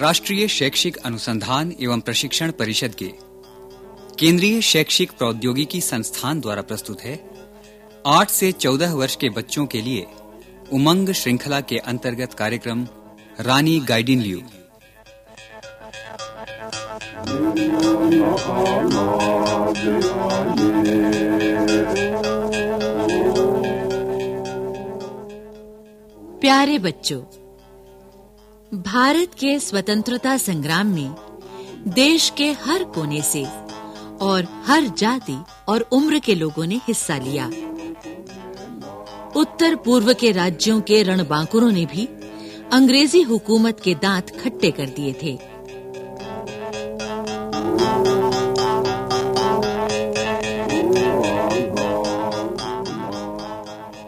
राष्ट्रीय शैक्षिक अनुसंधान एवं प्रशिक्षण परिषद के केंद्रीय शैक्षिक प्रौद्योगिकी संस्थान द्वारा प्रस्तुत है। 8 से 14 वर्ष के बच्चों के लिए उमंग श्रृंखला के अंतर्गत कार्यक्रम रानी गाइडिन लियो। प्यारे बच्चों, भारत के स्वतंत्रता संग्राम में देश के हर कोने से और हर जाति और उम्र के लोगों ने हिस्सा लिया। उत्तर पूर्व के राज्यों के रणबांकुरों ने भी अंग्रेज़ी हुकूमत के दांत खट्टे कर दिए थे।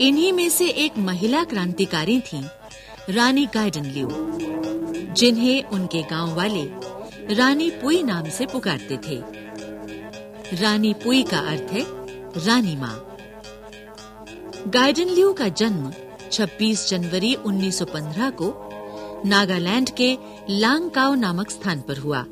इन्हीं में से एक महिला क्रांतिकारी थी, रानी गाइडन लियो जिन्हें उनके गाँव वाले रानी पुई नाम से पुकारते थे। रानी पुई का अर्थ है रानी माँ। गाइडन लियो का जन्म 26 जनवरी 1915 को नागालैंड के लांगकाओ नामक स्थान पर हुआ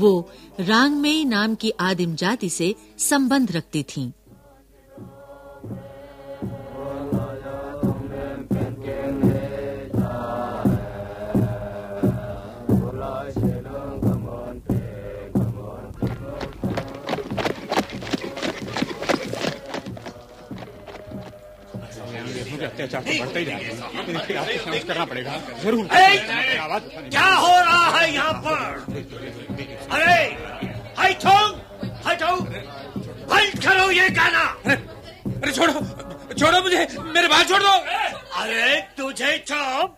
वो रांगमेई नाम की आदिम जाति से संबंध रखती थीं। अत्याचार तो बढ़ता ही जा रहा है। लेकिन इसके आपको समझ करना पड़ेगा। ज़रूर। क्या हो रहा है यहाँ पर? अरे हटो हटो बंद करो ये गाना। अरे छोड़ो छोड़ो मुझे मेरे बाल छोड़ दो। अरे तुझे चुप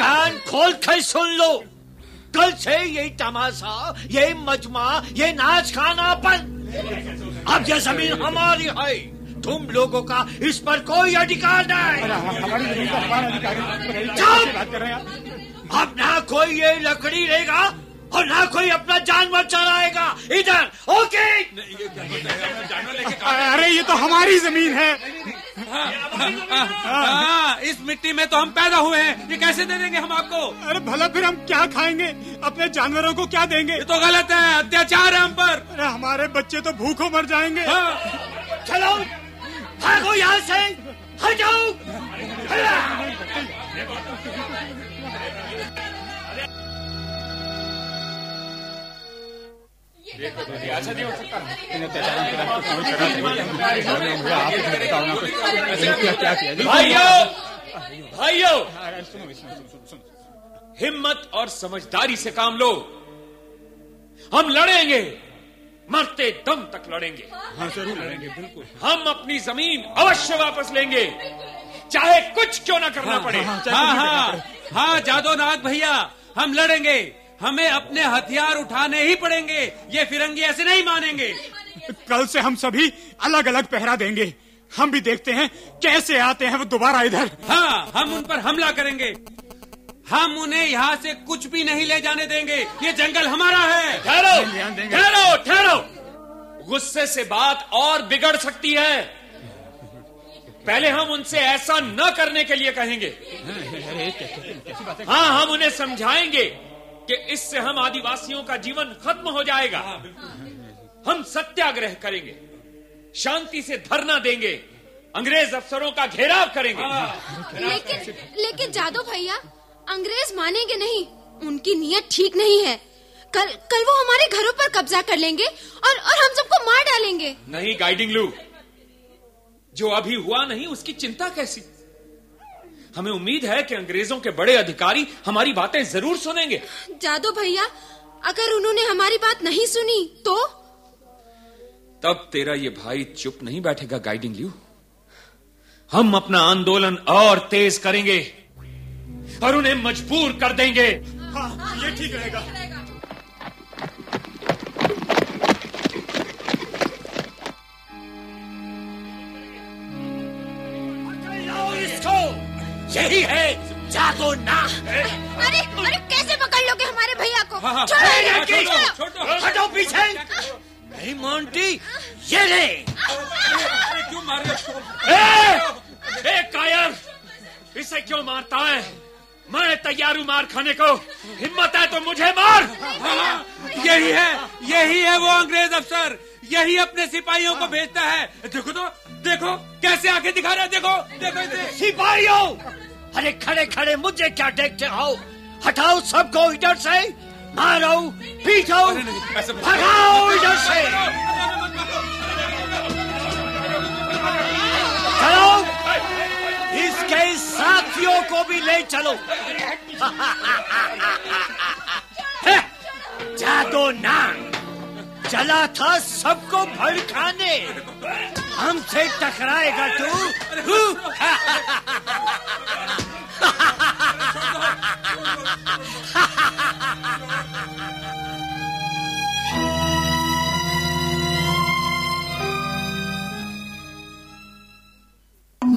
कान खोल कर सुन लो। कल से ये तमाशा ये मजमा ये नाच खाना बंद। अब ये ज़मीन हमारी है। तुम लोगों का इस पर कोई अधिकार नहीं। हमारी ज़मीन का हमारा अधिकारी चुप! बात कर रहे हैं आप। अब ना कोई ये लकड़ी लेगा और ना कोई अपना जानवर चलाएगा इधर ओके! अरे ये तो हमारी ज़मीन है हाँ, इस मिट्टी में तो हम पैदा हुए हैं। ये कैसे दे देंगे हम आपको? अरे भला फिर हम क्या खाएँगे? अपने जानवरों को क्या देंगे? ये तो गलत है अत्याचार है हम पर। अरे हमारे बच्चे तो भूखों मर जाएँगे। हाँ, चलो से हटाओ। ऐसा भाइयों हिम्मत और समझदारी से काम लो। हम लड़ेंगे। मरते दम तक लड़ेंगे। हाँ ज़रूर लड़ेंगे बिल्कुल। हम अपनी ज़मीन अवश्य वापस लेंगे। चाहे कुछ क्यों ना करना पड़े। हाँ, चाहे हाँ कुछ हाँ पड़े। हाँ जादोनाथ भैया हम लड़ेंगे। हमें अपने हथियार उठाने ही पड़ेंगे। ये फिरंगी ऐसे नहीं मानेंगे। कल से हम सभी अलग अलग पहरा देंगे। हम भी देखते हैं कैसे आते हैं वो दोबारा इधर। हाँ हम उन पर हमला करेंगे। हम उन्हें यहाँ से कुछ भी नहीं ले जाने देंगे। ये जंगल हमारा है। ठहरो। ठहरो ठहरो। गुस्से से बात और बिगड़ सकती है। पहले हम उनसे ऐसा न करने के लिए कहेंगे। हाँ हम उन्हें समझाएँगे कि इससे हम आदिवासियों का जीवन खत्म हो जाएगा। हम सत्याग्रह करेंगे। शांति से धरना देंगे। अंग्रेज़ अफसरों का घेराव करेंगे। लेकिन लेकिन जादव भैया अंग्रेज़ मानेंगे नहीं उनकी नीयत ठीक नहीं है। कल कल वो हमारे घरों पर कब्जा कर लेंगे और और हम सबको मार डालेंगे। नहीं गाइडिंग लू। जो अभी हुआ नहीं उसकी चिंता कैसी? हमें उम्मीद है कि अंग्रेज़ों के बड़े अधिकारी हमारी बातें ज़रूर सुनेंगे। जादव भैया अगर उन्होंने हमारी बात नहीं सुनी तो? तब तेरा ये भाई चुप नहीं बैठेगा गाइडिंग लू। हम अपना आंदोलन और तेज करेंगे। और उन्हें मजबूर कर देंगे। हाँ ये ठीक रहेगा। यही है जागो ना अरे अरे कैसे पकड़ लोगे हमारे भैया को? हाँ, हाँ। छोड़ो हटो पीछे। नहीं मोंटी ये ले। क्यों मार रहे कायर इसे क्यों मारता है? मैं तैयार हूँ मार खाने को हिम्मत है तो मुझे मार हाँ, यही है यही है वो अंग्रेज़ अफसर यही अपने सिपाहियों को भेजता है देखो तो देखो कैसे आँखें दिखा रहा है देखो देखो इसे सिपाहियों अरे खड़े खड़े मुझे क्या देखते हो हटाओ सबको इधर से मारो पीटो भगाओ इधर से चलो इसके साथियों को भी ले चलो। जादू ना चला था सबको भड़काने। हमसे टकराएगा तू।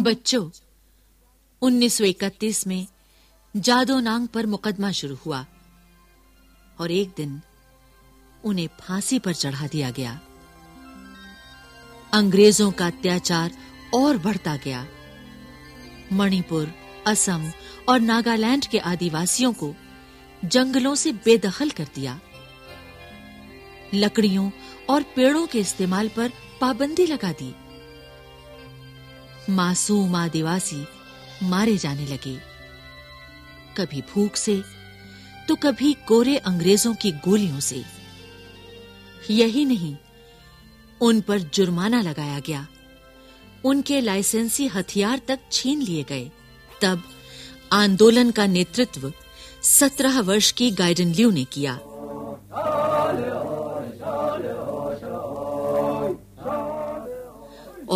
बच्चों 1931 में जादो नांग पर मुकदमा शुरू हुआ और एक दिन उन्हें फांसी पर चढ़ा दिया गया। अंग्रेज़ों का अत्याचार और बढ़ता गया। मणिपुर, असम और नागालैंड के आदिवासियों को जंगलों से बेदखल कर दिया। लकड़ियों और पेड़ों के इस्तेमाल पर पाबंदी लगा दी। मासूम आदिवासी मारे जाने लगे। कभी भूख से तो कभी गोरे अंग्रेज़ों की गोलियों से। यही नहीं, उन पर जुर्माना लगाया गया। उनके लाइसेंसी हथियार तक छीन लिए गए। तब आंदोलन का नेतृत्व सत्रह वर्ष की गाइडन ल्यू ने किया।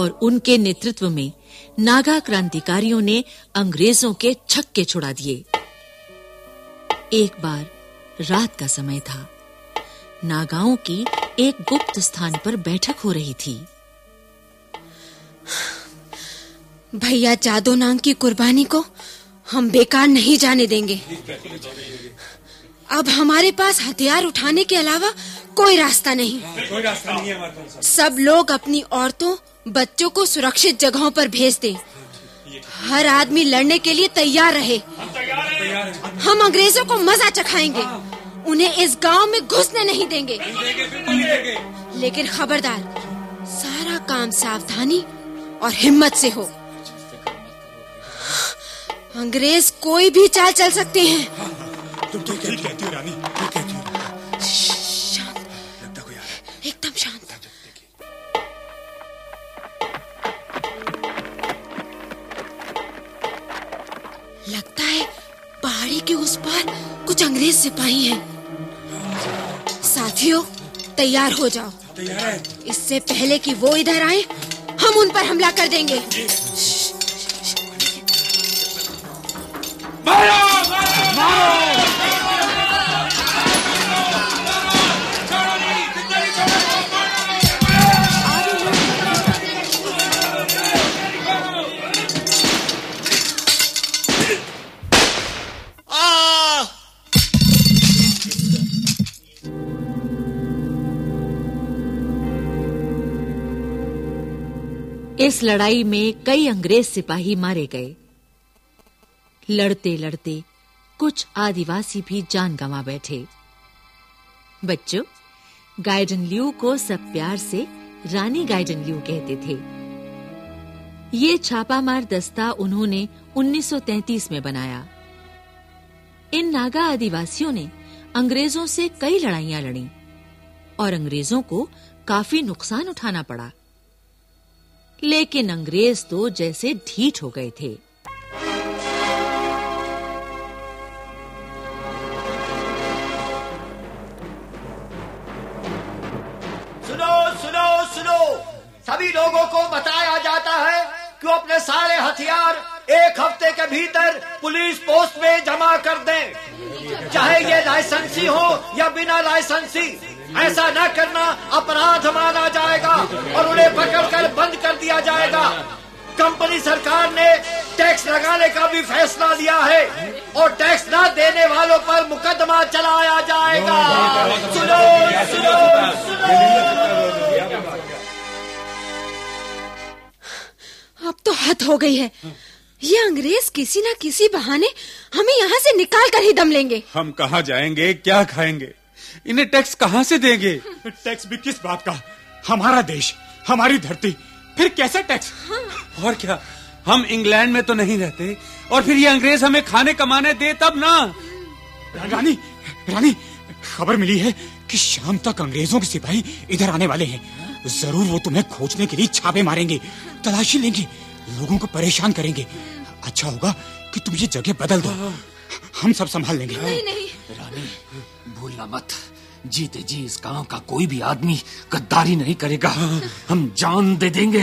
और उनके नेतृत्व में नागा क्रांतिकारियों ने अंग्रेज़ों के छक्के छुड़ा दिए। एक बार रात का समय था। नागाओं की एक गुप्त स्थान पर बैठक हो रही थी। भैया जादो नांग की कुर्बानी को हम बेकार नहीं जाने देंगे। अब हमारे पास हथियार उठाने के अलावा कोई रास्ता नहीं। कोई रास्ता नहीं है हमारे पास। सब लोग अपनी औरतों बच्चों को सुरक्षित जगहों पर भेज दें। हर आदमी लड़ने के लिए तैयार रहे। हम अंग्रेज़ों को मज़ा चखाएँगे। उन्हें इस गाँव में घुसने नहीं देंगे। लेकिन खबरदार सारा काम सावधानी और हिम्मत से हो। अंग्रेज़ कोई भी चाल चल सकते हैं। तुम ठीक है? कहती हो रानी ठीक कहती हो शांत। लगता कोई आ रहा है? एकदम शांत। लगता है पहाड़ी के उस पार कुछ अंग्रेज़ सिपाही हैं। साथियों तैयार हो जाओ। तैयार है? इससे पहले कि वो इधर आए हम उन पर हमला कर देंगे। आ इस लड़ाई में कई अंग्रेज़ सिपाही मारे गए। लड़ते लड़ते कुछ आदिवासी भी जान गंवा बैठे। बच्चों गाइडन ल्यू को सब प्यार से रानी गाइडन ल्यू कहते थे। ये छापामार दस्ता उन्होंने 1933 में बनाया। इन नागा आदिवासियों ने अंग्रेज़ों से कई लड़ाइयाँ लड़ी और अंग्रेज़ों को काफ़ी नुकसान उठाना पड़ा। लेकिन अंग्रेज़ तो जैसे ढीठ हो गए थे। सुनो सुनो सुनो। सभी लोगों को बताया जाता है कि अपने सारे हथियार एक हफ़्ते के भीतर पुलिस पोस्ट में जमा कर दें। चाहे ये लाइसेंसी हो या बिना लाइसेंसी। ऐसा न करना अपराध माना जाएगा और उन्हें पकड़कर बंद कर दिया जाएगा। कंपनी सरकार ने टैक्स लगाने का भी फैसला लिया है और टैक्स ना देने वालों पर मुकदमा चलाया जाएगा। सुनो सुनो सुनो। अब तो हद हो गई है। ये अंग्रेज़ किसी ना किसी बहाने हमें यहाँ से निकाल कर ही दम लेंगे। हम कहाँ जाएँगे क्या खाएँगे? इन्हें टैक्स कहाँ से देंगे? टैक्स भी किस बात का? हमारा देश हमारी धरती फिर कैसे टैक्स? और क्या? हम इंग्लैंड में तो नहीं रहते और फिर ये अंग्रेज़ हमें खाने कमाने दे तब ना। रानी रानी खबर मिली है कि शाम तक अंग्रेज़ों के सिपाही इधर आने वाले हैं। ज़रूर वो तुम्हें खोजने के लिए छापे मारेंगे तलाशी लेंगे लोगों को परेशान करेंगे। अच्छा होगा कि तुम ये जगह बदल दो। हम सब संभाल लेंगे। नहीं नहीं रानी भूलना मत। जीते जी इस गाँव का कोई भी आदमी गद्दारी नहीं करेगा। हम जान दे देंगे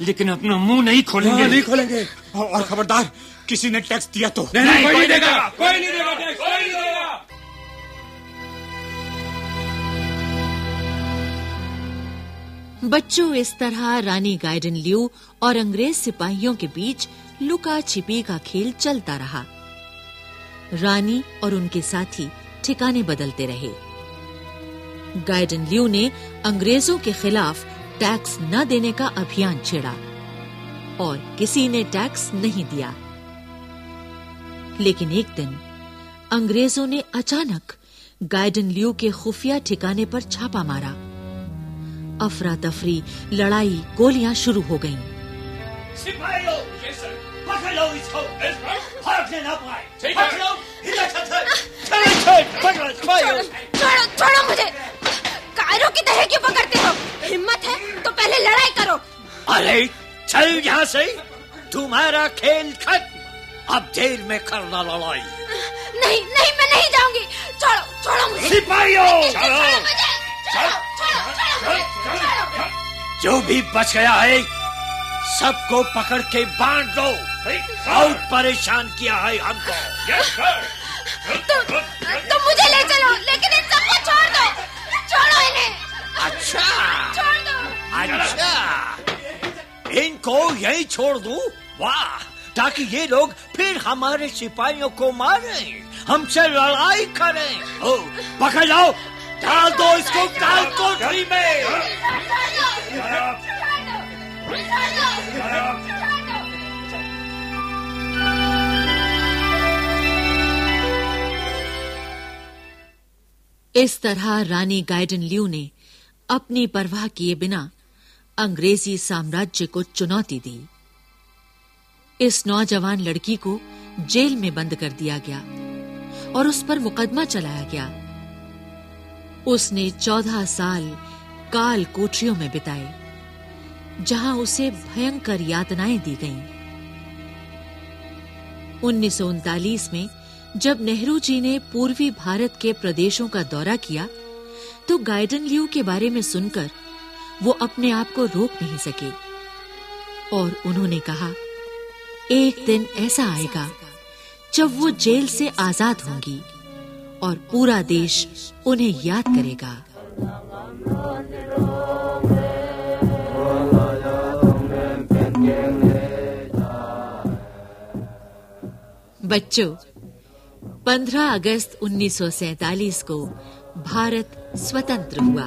लेकिन अपना मुँह नहीं खोलेंगे। नहीं खोलेंगे। और खबरदार किसी ने टैक्स दिया तो? नहीं, नहीं, कोई नहीं देगा। कोई नहीं देगा टैक्स कोई नहीं देगा। बच्चों इस तरह रानी गाइडन लियू और अंग्रेज़ सिपाहियों के बीच लुका छिपी का खेल चलता रहा। रानी और उनके साथी ठिकाने बदलते रहे। गाइडन लियू ने अंग्रेज़ों के खिलाफ टैक्स न देने का अभियान छेड़ा और किसी ने टैक्स नहीं दिया। लेकिन एक दिन अंग्रेज़ों ने अचानक गाइडन लियू के खुफिया ठिकाने पर छापा मारा। अफरा तफरी लड़ाई, गोलियाँ शुरू हो गईं। सिपाहियों है। हो हिम्मत है तो पहले लड़ाई करो अरे यहाँ से तुम्हारा खेल खत्म अब जेल में करना लड़ाई नहीं नहीं मैं नहीं जाऊँगी छोड़ो छोड़ो मुझे सिपाहियों जो भी बच गया है सबको पकड़ के बांट दो बहुत परेशान किया है हमको। तुम तुम मुझे ले चलो लेकिन इन सबको छोड़ दो। छोड़ो इन्हें। अच्छा। छोड़ दो। अच्छा। इनको यही छोड़ दूँ? वाह। ताकि ये लोग फिर हमारे सिपाहियों को मारे। हमसे लड़ाई करें। ओ पकड़ लो डाल दो इसको डाल कोठरी में इस तरह रानी गाइडन लियू ने अपनी परवाह किए बिना अंग्रेज़ी साम्राज्य को चुनौती दी इस नौजवान लड़की को जेल में बंद कर दिया गया और उस पर मुकदमा चलाया गया उसने चौदह साल काल कोठरियों में बिताए, जहाँ उसे भयंकर यातनाएँ दी गईं। उन्नीस सौ उनतालीस में जब नेहरू जी ने पूर्वी भारत के प्रदेशों का दौरा किया तो गाइडन लियू के बारे में सुनकर वो अपने आप को रोक नहीं सके। और उन्होंने कहा, एक दिन ऐसा आएगा जब वो जेल से आज़ाद होंगी और पूरा देश उन्हें याद करेगा। बच्चों 15 अगस्त 1947 को भारत स्वतंत्र हुआ।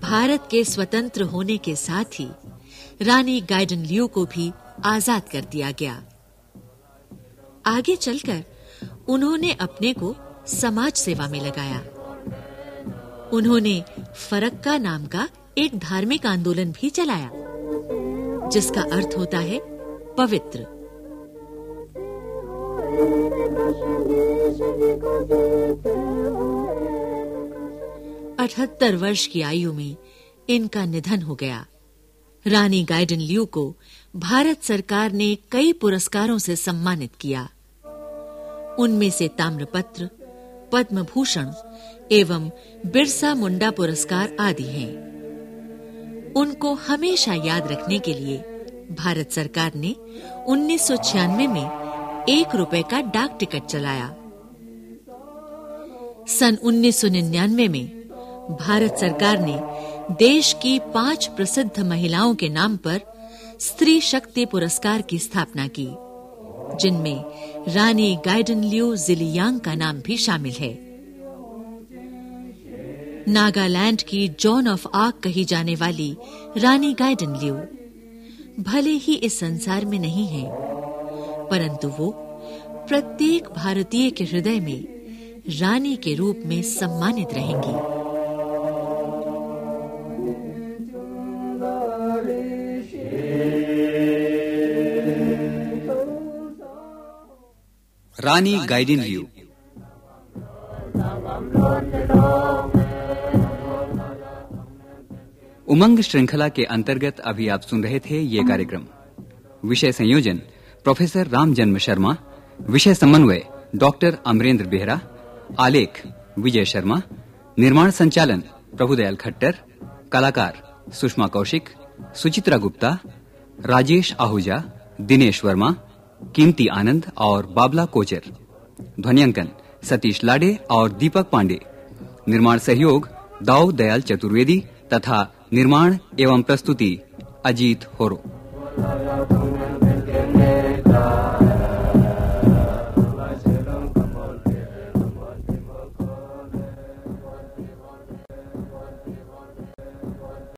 भारत के स्वतंत्र होने के साथ ही रानी गाइडन लियो को भी आज़ाद कर दिया गया। आगे चलकर उन्होंने अपने को समाज सेवा में लगाया। उन्होंने फरक्का नाम का एक धार्मिक आंदोलन भी चलाया। जिसका अर्थ होता है पवित्र। अठहत्तर वर्ष की आयु में इनका निधन हो गया। रानी गाइडन लियू को भारत सरकार ने कई पुरस्कारों से सम्मानित किया। उनमें से ताम्रपत्र पद्म भूषण एवं बिरसा मुंडा पुरस्कार आदि हैं। उनको हमेशा याद रखने के लिए भारत सरकार ने 1996 में एक रुपए का डाक टिकट चलाया। सन 1999 में भारत सरकार ने देश की पाँच प्रसिद्ध महिलाओं के नाम पर स्त्री शक्ति पुरस्कार की स्थापना की, जिनमें रानी गाइडन लियो जिलियांग का नाम भी शामिल है। नागालैंड की जॉन ऑफ़ आर्क कही जाने वाली रानी गाइडन लियो। भले ही इस संसार में नहीं है, परंतु वो प्रत्येक भारतीय के हृदय में रानी के रूप में सम्मानित रहेंगी। रानी गाइडिन लियू उमंग श्रृंखला के अंतर्गत अभी आप सुन रहे थे ये कार्यक्रम। विषय संयोजन, प्रोफेसर राम जन्म शर्मा, विषय समन्वय, डॉक्टर अमरेंद्र बेहरा, आलेख विजय शर्मा, निर्माण संचालन प्रभुदयाल खट्टर, कलाकार सुषमा कौशिक, सुचित्रा गुप्ता, राजेश आहूजा, दिनेश वर्मा, कीमती आनंद और बाबला कोचर, ध्वनियांकन सतीश लाडे और दीपक पांडे, निर्माण सहयोग दाऊ दयाल चतुर्वेदी तथा निर्माण एवं प्रस्तुति अजीत होरो।